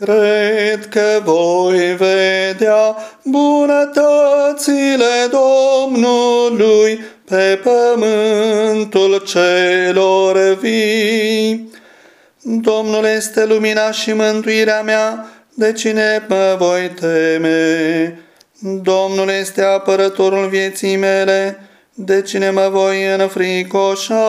Cred că voi vedea bunătățile Domnului pe pământul celor vii. Domnul este lumina și mântuirea mea, de cine mă voi teme? Domnul este apărătorul vieții mele, de cine mă voi înfricoșa?